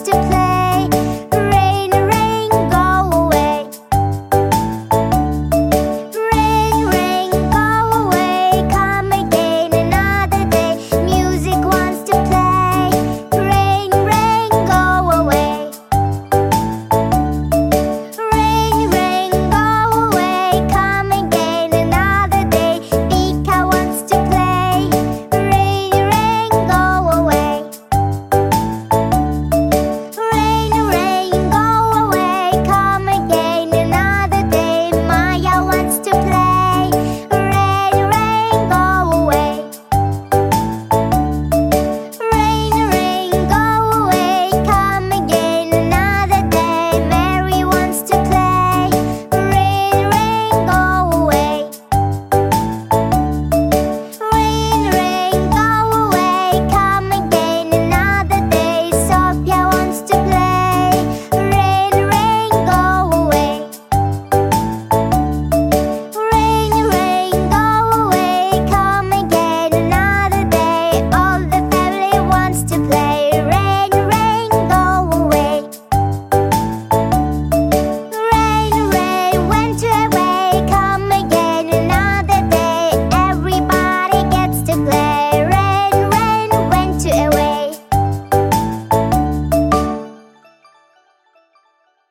to play.